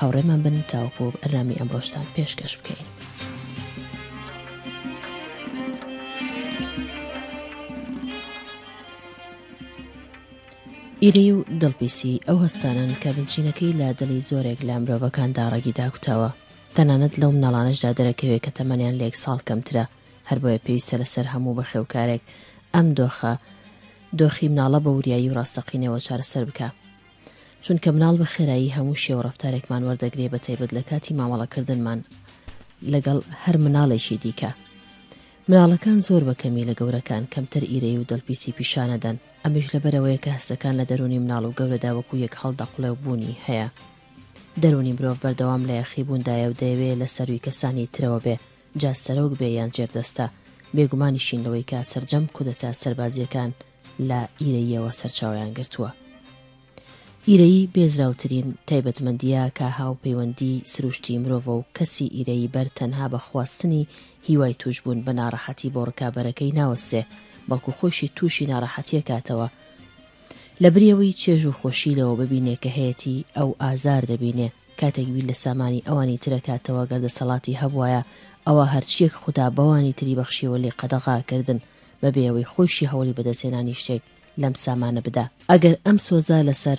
هاوڕێمان بن تاوەکو ئەرامی ئەمڕۆشتان پێشکەش بکەین. ئیرەی و دڵپیسی ئەو هەستانن کە بنچینەکەی لە دڵی زۆرێک لە مرۆڤەکان داڕەگی داکوتاوە تەنانەت لەو مناڵانشدا دەرەکەوێت کە تەمەنیان لە یەک ساڵ کەمترە هەر بۆیە پێویستە لەسەر هەموو بەخێوکارێک ئەم دۆخە دۆخی مناڵە بە وریایی و ڕاستەقینەوە چارەسەر بکە چونکە مناڵ بە خێرایی هەموو شێوە ڕەفتارێکمان وەردەگرێ بە تایبەت لە کاتی مامەڵەکردنمان لەگەڵ هەر مناڵێکی دیکە مناڵەکان زۆر بە کەمی لە گەورەکان کەمتر ئیرەی و دڵپیسی پیشانەدەن ئەمش لەبەرەوەیە کە هەستەکان لە دەرونی مناڵ و گەورەدا وەکو یەک هەڵدەقڵێ و بوونی هەیە دەرونی مرۆڤ بەردەوام لە یەخیبووندایە و دەیەوێ لە سەروی کەسانی ترەوە بێ جا سەرۆک بێ یان ژێردەستە بێگومانیشین لەوەی کە سەرجەم کودەتا سەربازیەکان لە ئیرەییەوە سەرچاوەیان گرتووە. ئیرەیی بێزراوترین تایبەتمەندییە کە هاوپەیوەندیی سروشتیی مرۆڤە و کەسی ئیرەیی بەر تەنها بە خواستنی هیوای تووشبوون بە ناڕەحەتی بۆ ڕکابەرەکەی ناوەستێ، بەڵکو خۆیشی تووشی ناڕەحەتییەکاتەوە لەبریەوەی چێژ و خۆشی لەوە ببینێ کە هەیەتی ئەو ئازار دەبینێ کاتێک بیر لە سامانی ئەوانی ترەکاتەوە گەر دەسەڵاتی هەبوایە ئەوا هەرچییەک خودا بەوانی تری بەخشیوە لێ قەدەغاکردن بەبێ ئەوەی خۆیشی هەوڵی بەدەستهێنانی شتێک لەم سامانە بدا. ئەگەر ئەم سۆزە لەسەر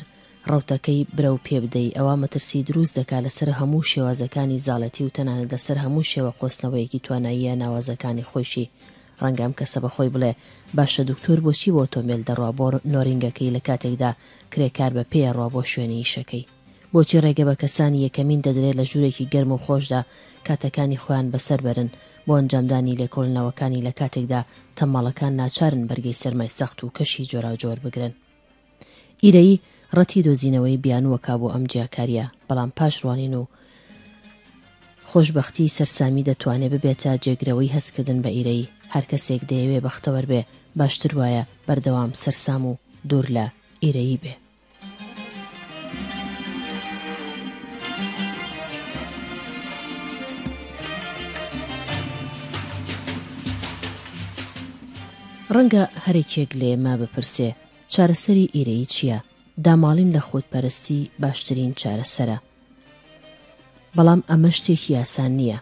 ڕەوتەکەی برەو پێ بدەی، ئەوا مەترسی دروست دەکا لەسەر هەموو شێوازەکانی زاڵێتی و تەنانەت لەسەر هەموو شێوە قۆستنەوەیەکی تواناییە ناوازەکانی خۆیشی. ڕەنگە ئەم کەسە بە خۆی بڵێ، باشە دکتۆر بۆچی بە ئۆتۆمبێل دەڕوا بۆ نۆرینگەکەی لە کاتێکدا کرێکار بە پێیە ڕوا بۆ شوێنی ئیشەکەی؟ بۆچی ڕێگە بە کەسانی یەکەمین دەدرێت لە ژوورێکی گەرم و خۆشدا کاتەکانی خۆیان بەسەر بەرن بۆ ئەنجامدانی لێکۆڵینەوەکانی لە کاتێکدا تەممەڵەکان ناچارن بەرگەی سەرمای سەخت و کەشی جۆراوجۆر بگرن؟ ئیرەیی ڕەتی دۆزینەوەی بیانووەکا بۆ ئەم جیاکارییە، بەڵام پاش ڕوانین و خۆشبەختی سەرسامی دەتوانێ ببێتە جێگرەوەی هەستکردن بە ئیرەیی، هەر کەسێک دەیەوێ بەختەوەر بێ باشتر وایە بەردەوام سەرسام و دوور لە ئیرەیی بێ. ڕەنگە هەرێکێک لە ئێمە بپرسێ چارەسەری ئیرەیی چییە؟ داماڵین لە خۆت پەرستی باشترین چارەسەرە. بەڵام ئەمە شتێکی یاسان نییە.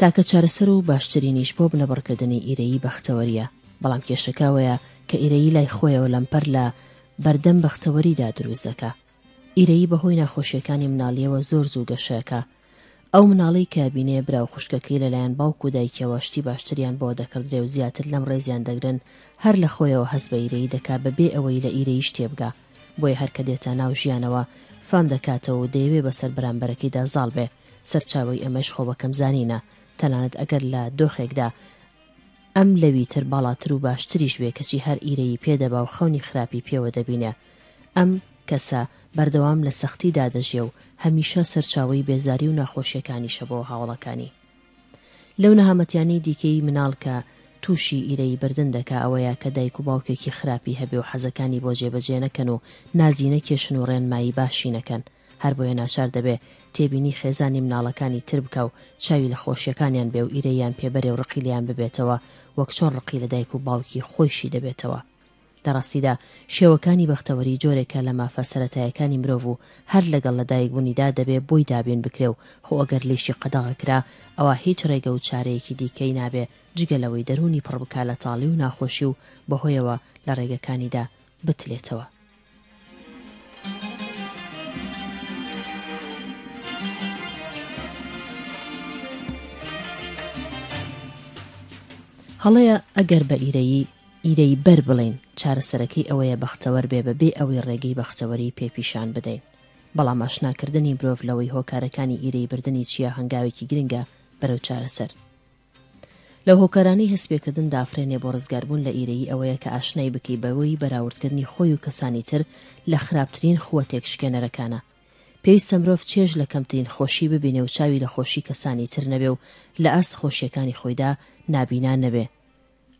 تاکە چارەسەر و باشترینیش بۆ بنەبڕکردنی ئیرەیی بەختەوەرییە، بەڵام کێشەکە ئەوەیە کە ئیرەیی لای خۆیەوە لەمپەر لە بەردەم بەختەوەریدا دروست دەکا. ئیرەیی بەهۆی ناخۆشییەکانی مناڵییەوە زۆر زوو گەشە ئەکا. ئەو مناڵەی کە ئەبینێ برا و خوشکەکەی لەلایەن باوک و دایکیەوە شتی باشتریان بۆ دەکڕدرێ و زیاتر لەم ڕێزیان دەگرن، هەر لە خۆیەوە هەست بە ئیرەیی دەکا بە بێ ئەوەی لە ئیرەییش تێبگا. بۆیە هەر کە دێتە ناو ژیانەوە فام دەکاتەوە و دەیەوێ بەسەر بەرامبەرەکەیدا زاڵ بێ. سەرچاوەی ئەمەش خۆ بەکەم زانینە، تەنانەت ئەگەر لە دۆخێکدا ئەم لەوی تر باڵاتر و باشتریش بێ کەچی هەر ئیرەیی پێ دەبا و خەونی خراپی پێوە دەبینێ. ئەم کەسە بەردەوام لە سەختیدا دەژیێ و هەمیشە سەرچاوەی بێزاری و ناخۆشیەکانیشە بۆ هاوەڵەکانی. لەو نەهامەتیانەی دیکەی مناڵ کە تووشی ئیرەیی بردن دەکا ئەوەیە کە دایک و باوکێکی خراپی هەبێ و حەزەکانی بۆ جێ بەجێ نەکەن و نازی نەکێشن و ڕێنمایی باشی نەکەن، هەر بۆیە ناچار دەبێ تێبینی خێزانی مناڵەکانی تر بکا و چاوی لە خۆشیەکانیان بێ و ئیرەییان پێ بەرێ و ڕقی لێیان ببێتەوە وەک چۆن ڕقی لە دایک و باوکی خۆیشی دەبێتەوە. لە ڕاستیدا شێوەکانی بەختەوەری جۆرێکە لە مافە سەرەتایەکانی مرۆڤ و هەر لەگەڵ لە دایک بونیدا دەبێ بۆی دابین بکرێ و خۆ ئەگەر لێیشی قەدەغە کرا ئەوا هیچ ڕێگە و چارەیەکی دیکەی نابێ جگە لەوەی دەرونی پڕ بکا لە تاڵی و ناخۆشی و بەهۆیەوە لە ڕێگەکانیدا بتلێتەوە. هەڵەیە ئەگەر بە ئیرەیی، ئیرەی بەر، بڵێین، چارەسەرەکەی ئەوەیە بەختەوەر بێ بە بێ ئەوەی ڕێگەی بەختەوەری پێ پیشان بدەین. بەڵام ئاشناکردنی مرۆڤ لەوەی هۆکارەکانی ئیرەی بردنی چییە هەنگاوێکی گرنگە بەرەو چارەسەر. لە هۆکارانەی هەستپێکردن دافرێنێ بۆ ڕزگاربوون لە ئیرەیی ئەوەیە کە ئاشنای بکەی بەوەی بەراوردکردنی خۆی و کەسانی تر لە خراپترین خووە تێکشکێنەرەکانە. پێویستە مرۆڤ چێژ لە کەمترین خۆشی ببینێ و چاوی لە خۆشی کەسانی تر نەبێ و لە ئاست خۆشییەکانی خۆیدا نابینا نەبێ.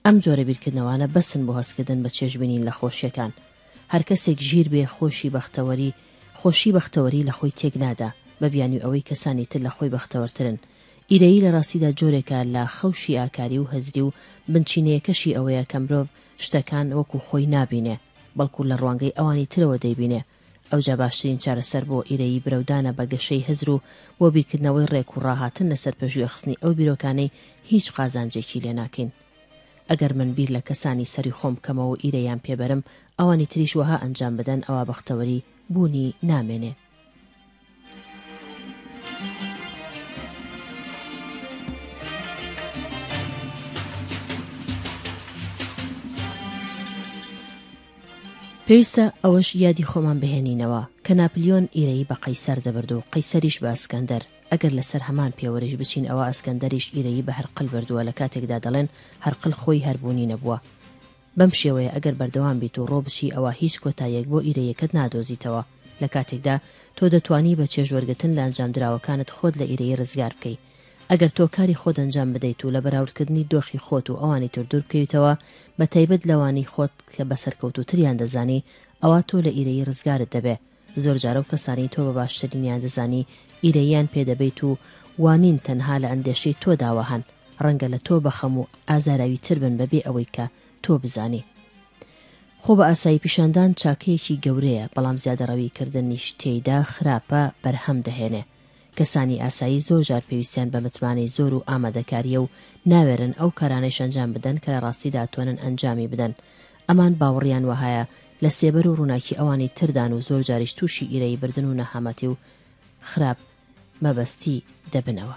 ئەم جۆرە بیرکردنەوانە بەسن بۆ هەستکردن بە چێژ بینین لە خۆشیەکان. هەر کەسێک ژیر بێ خۆشی بەختەوەری خۆشی بەختەوەری لە خۆی تێک نادا بە بیانوی ئەوەی کەسانی تر لە خۆی بەختەوەرترن. ئیرەیی لە راستیدا جۆرێکە لە خەوشی ئاکاری و هزری و بنچینەیەکەشی ئەوەیە کە مرۆڤ شتەکان وەکو خۆی نابینێ بەڵکو لە روانگەی ئەوانی ترەوە دەیبینێ. ئەوجا باشترین چارەسەر بۆ ئیرەیی برەو دانە بە گەشەی هزر و بۆ بیرکردنەوەی ڕێک و ڕاهاتن لەسەر پەژوێ خستنی ئەو بیرۆکانەی هیچ قازانجێکی لێ ناکەین. ئەگەر من بیر لە کەسانی سەری خۆم بکەمەوە و ئیرەیان پێ بەرم ئەوانی تریش وەها ئەنجام بدەن ئەوا بەختەوەری بوونی نامێنێ. پێویستە ئەوەش یادی خۆمان بهێنینەوە کە ناپلیۆن ئیرەیی بە قەیسەر دەبرد و قەیسەریش بە ئەسکەندەر ئەگەر لەسەر هەمان پێوەریش بچین ئەوە ئەسکەندەریش ئیرەیی بە هەرقل بردووە لە کاتێکدا دەڵێن هەرقل خۆی هەربوونی نەبووە بەم شێوەیە ئەگەر بەردەوام بیت و ڕۆبچی ئەوا هیچ کۆتاییەک بۆ ئیرەیەکەت نادۆزیتەوە لە کاتێکدا تۆ دەتوانی بە چێژ وەرگرتن لە ئەنجامدراوەکانت خۆت لە ئیرەیی ڕزگار بکەی ئەگەر تۆ کاری خۆت ئەنجام بدەیت و لە بەراوردکردنی دۆخی خۆت و ئەوانی تر دوور بکەویتەوە بە تایبەت لەوانی خۆت کە بە سەرکەوتووتریان دەزانی ئەوا تۆ لە ئیرەیی ڕزگارت دەبێ زۆر جار ئەو کەسانەی تۆ بە باشترینیان دەزانی ئیرەییان پێ دەبەیت و وا نین تەنها لە ئەندێشەی تۆداوە هەن، ڕەنگە لە تۆ بەخەم و ئازاراوی تر بن بەبێ ئەوەی کە تۆ بزانی. خۆ بە ئاسایی پیشاندان چاکەیەکی گەورەیە، بەڵام زیادەڕەوی کردنیش تێیدا خراپە بەرهەم دەهێنێ. کەسانی ئاسایی زۆر جار پێویستیان بە متمانەی زۆر و ئامادەکارییە و ناوێرن ئەو کارانەیش ئەنجام بدەن کە لە ڕاستیدا توانن ئەنجامی بدەن، ئەمان باوەڕیان وەهایە لە سێبەر و ڕووناکی ئەوانی تردان و زۆر جاریش تووشی ئیرەیی بردن و نەهامەتی و خراپ مەبەستی دەبنەوە.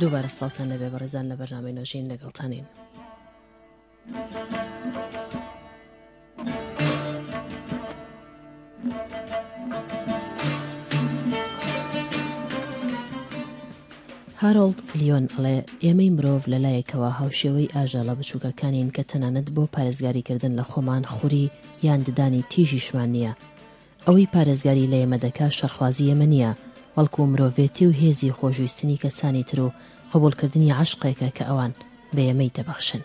دووبارە سڵاوتان لەبێ بەڕێزان لە بەرنامەی نۆژین لەگەڵتانین. هارۆڵد لیۆن ئەڵێ ئێمەی مرۆڤ لەلایەکەوە هاوشێوەی ئاژەڵە بچووکەکانین کە تەنانەت بۆ پارێزگاریکردن لە خۆمان خوری یان ددانی تیژیشمان نییە ئەوەی پارێزگاری لە ئێمە دەکا شەڕخوازی ئێمە نییە، بەڵکو مرۆڤێتی و هێزی خۆشویستنی کەسانی تر و قبوڵکردنی عەشقێکە کە ئەوان بە ئێمەی دەبەخشن.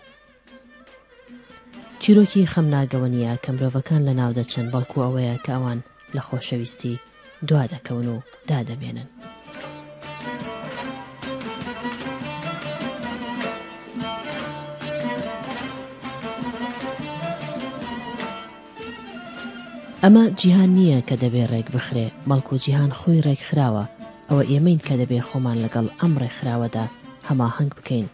چیرۆکی خەمناک ئەوە نییە کە مرۆڤەکان لەناو دەچن، بەڵکو ئەوەیە کە ئەوان لە خۆشەویستی دوا دەکەون و دادەمێنن. ئەمە جیهان نییە کە دەبێ ڕێک بخرێ، بەڵکو جیهان خۆی ڕێک خراوە، ئەوە ئێمەین کە دەبێ خۆمان لەگەڵ ئەم ڕێکخراوەدا هەماهەنگ بکەین.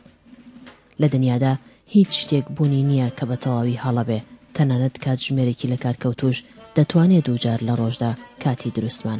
لە دنیادا هیچ شتێک بوونی نییە کە بە تەواوی هەڵە بێ، تەنانەت کاتژمێرێکی لەکارکەوتووش دەتوانێ دووجار لە ڕۆژدا کاتی دروستمان.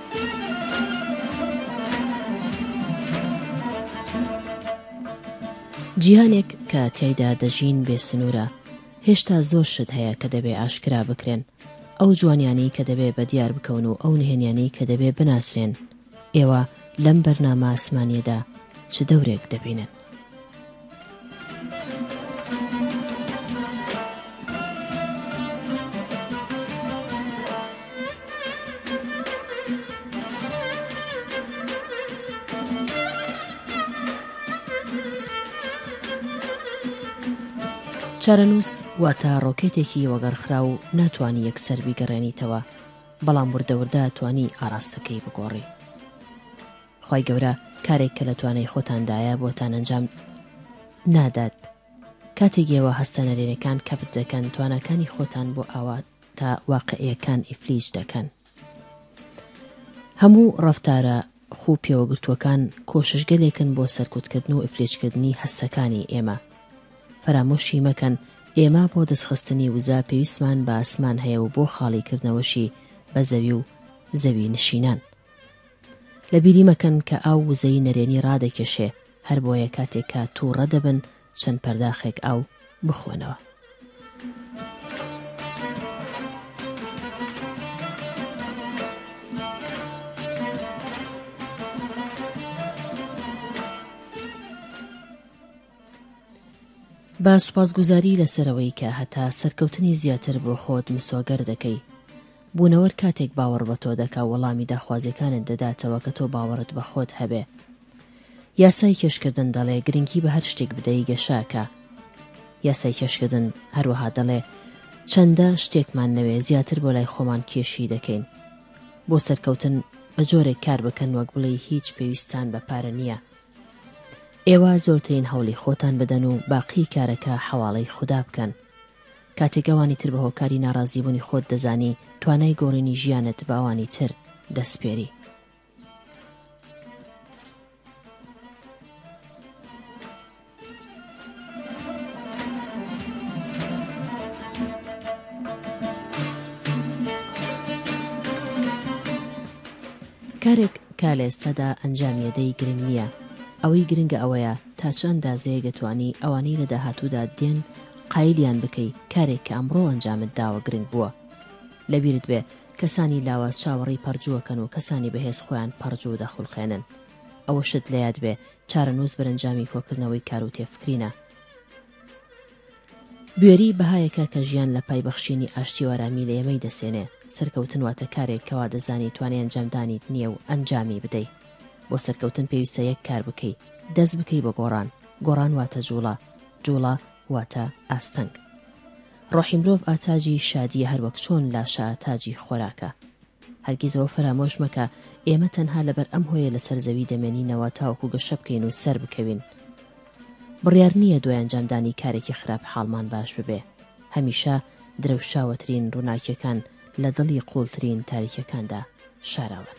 جیهانێک کە تیایدا دەژین بێ سنوورە، هێشتا زۆر شت هەیە کە دەبێ ئاشکرا بکرێن، ئەو جوانیانەی کە دەبێ بە دیار بکەون و ئەو نهێنیانەی کە دەبێ بناسرێن، ئێوە لەم بەرنامە ئاسمانییەدا چ دەورێک دەبینن؟ چارەنووس واتە ڕۆکێتێکی وەگەڕخرا و ناتوانانی یەکسەر بیگەڕێنیتەوە بەڵام وردەوردا توانی ئاراستەکەی بگۆڕی خوای گەورە کارێک کە لە توانای خۆتاندایە بۆتان ئەنجام نادات کاتێک یەوە هەستە نەرێنەکان کەپت دەکەن تواناکانی خۆتان بۆ ئاوا تا واقعیەکان ئیفلیج دەکەن هەموو ڕفتارە خوو پێوەگرتووەکان کۆششگەلێکن بۆ سەرکوتکردن و ئفلێچکردنی هەستەکانی ئێمە فەرامۆشی مەکەن ئێمە بۆ دەستخستنی وزە پێویستمان بە ئاسمان هەیە و بۆ خاڵیکردنەوەشی بە زەوی و زەوی نشینان لەبیری مەکەن کە ئاو وزەی نەرێنی ڕادەکێشێ، هەربۆیە کاتێک کە تووڕە دەبن چەند پەرداخێک ئاو بخۆنەوە. بە سوپاسگوزاری لەسەرەوەی کە هەتا سەرکەوتنی زیاتر بۆ خۆت مسۆگەر دەکەی. بوونەوەر کاتێک باوەڕ بە تۆ دەکا وەڵامی داخوازیەکانت دەداتەوە کە تۆ باوەڕت بە خۆت هەبێ. یاسای کێشکردن دەڵێ گرنگی بە هەر شتێک بدەی گەشاکە. یاسای کێشکردن هەروەها دەڵێ چەندە شتێکمان نەوێ زیاتر بۆ لای خۆمان کێشی دەکەین. بۆ سەرکەوتن بە جۆرێک کار بکەن وەک بڵێی هیچ پێویستتان بە پارە نییە. ئێوە زۆرترین هەوڵی خۆتان بدەن و باقیی کارەکە حەواڵەی خودا بکەن. کاتێک ئەوانی تر بە هۆکاری ناڕازیبوونی خۆت دەزانی، توانای گۆڕینی ژیانت بە ئەوانی تر دەسپێری. کارێک کە لە ئێستادا ئەنجامی ئەدەی گرنگ نییە، ئەوەی گرنگە ئەوەیە تا چ ئەندازەیەک ئەتوانی ئەوانەی لە داهاتوودا دێن قایلیان بکەی کارێک کە ئەمڕۆ ئەنجامت داوە گرنگ بووە. لەبیرت بێ کەسانی لاواز چاوەڕێی پەڕجووەکەن و کەسانی بەهێز خۆیان پەڕجوو دەخولقێنن. ئەوەشت لە یاد بێ چارەنووس بەرەنجامی کۆکردنەوەی کار و تێفکرینە. بوێری بەهایەکە کە ژیان لە پای بەخشینی ئاشتی و ئارامی لە ئێمەی دەسێنێ. سەرکەوتن واتە کارێک کە وا دەزانی توانای ئەنجامدانیت نییە و ئەنجامی بدەی. بۆ سەرکەوتن پێویستە یەک کار بکەی، دەست بکەی بە گۆڕان. گۆڕان واتە جووڵە. جووڵە واتە ئاستەنگ. ڕۆحی مرۆڤ ئاتاجی شادییە هەروەک چۆن لاشە ئاتاجی خۆراکە. هەرگیز ئەوە فەرامۆش مەکە ئێمە تەنها لەبەر ئەم هۆیە لەسەر زەوی دەمێنینەوە تاوەکو گەشە بکەین و سەربکەوین. بڕیار نییە دوای ئەنجامدانی کارێکی خراپ حاڵمان باش ببێ. هەمیشە درەوشاوەترین ڕووناکییەکان لە دڵی قووڵترین تاریکییەکاندا شاراون.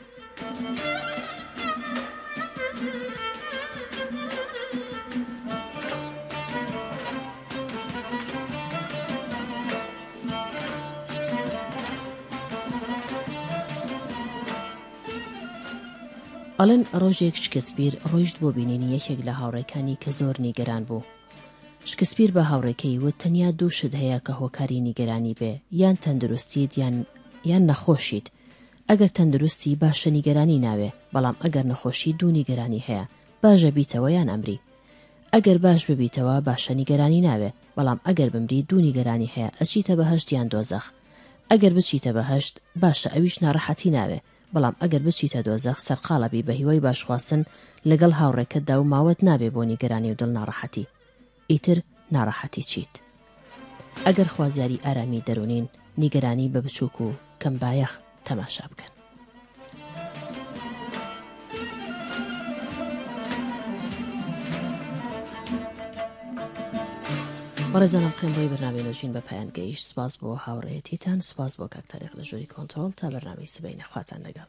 ئەڵن ڕۆژێک شکسپیر ڕۆیشت بۆ بینینی یەکێک لە هاوڕێکانی کە زۆر نیگەران بوو. شکسپیر بە هاوڕێکەی وت تەنیا دوو شت هەیە کە هۆکاری نیگەرانی بێ یان تەندروستیت یان یان نەخۆشیت ئەگەر تەندروستی باشە نیگەرانی ناوێ بەڵام ئەگەر نەخۆشی دوو نیگەرانی هەیە باژە بیتەوە یان ئەمری ئەگەر باش ببیتەوە باشە نیگەرانی نابێ بەڵام ئەگەر بمری دوو نیگەرانی هەیە ئەچیتە بەهەشت یان دۆزەخ ئەگەر بچیتە بەهەشت باشە ئەویش ناڕەحەتی ناوێ بەڵام ئەگەر بچیتە دۆزەخ سەرقاڵەبی بە هیوای باشخواستن لەگەڵ هاوڕێکەتدا و ماوەت نابێ بۆ نیگەرانی و دڵ ناڕەحەتی ئیتر ناڕەحەتی چیت. ئەگەر خوازیاری ئارامی دەرونین نیگەرانی بە بچوک و کەم بایەخ تەماشا بکەن. بەڕێزانم خوێنڕی بەنامی نوژین بە پایان گەیشت سپاس بۆ هاوڕێتیتان سپاس بۆ کاکتارێک لە ژووری کۆنتترۆل تا بەرنامی سبینە خواتان لەگەڵ.